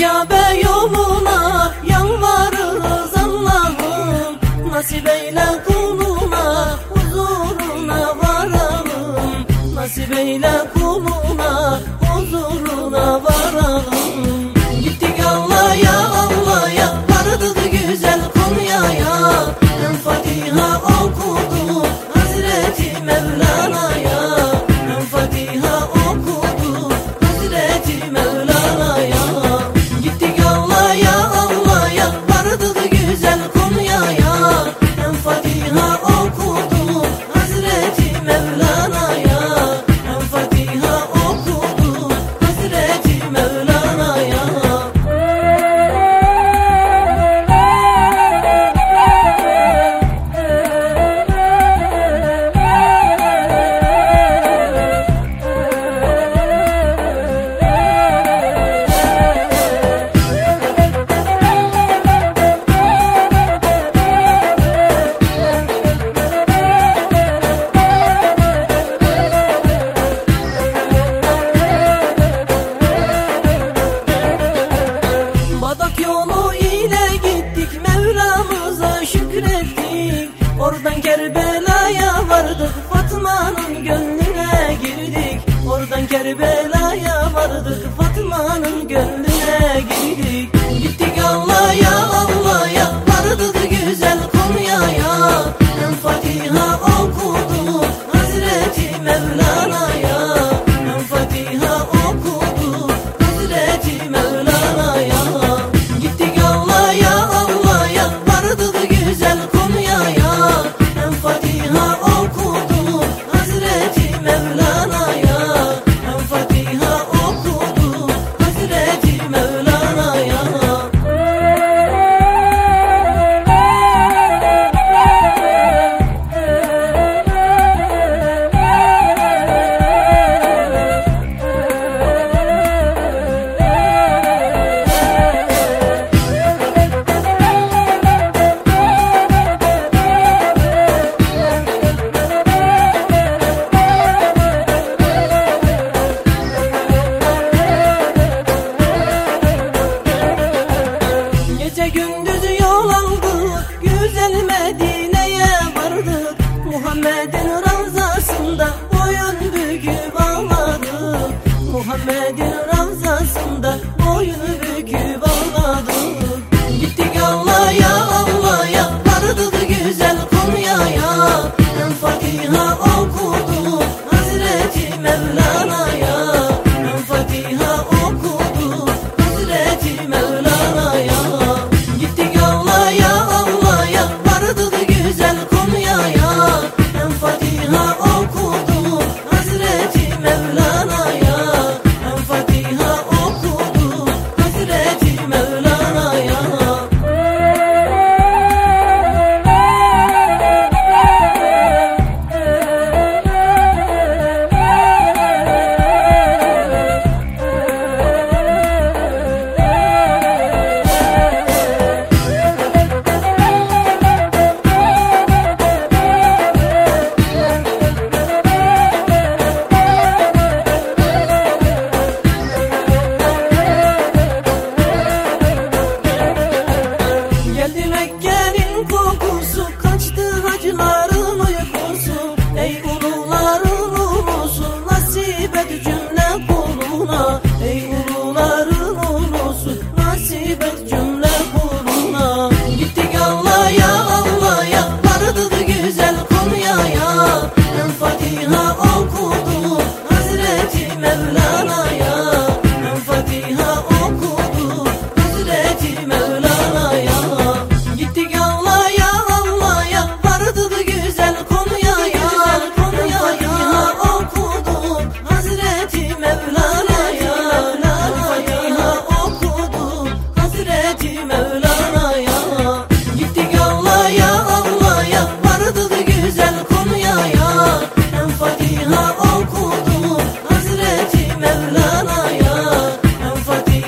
Kabe yoluna yalvarırız Allah'ım. Nasip eyle kuluna huzuruna varalım. Nasip eyle kuluna. thank you. Gece gündüz yol aldık Güzel Medine'ye vardık Muhammed'in ravzasında Boyun büküp ağladık Muhammed'in ravzasında Boyun büküp ağladık Gittik Allah'a Allah'a Vardık güzel Konya'ya. En Fatiha'ya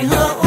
I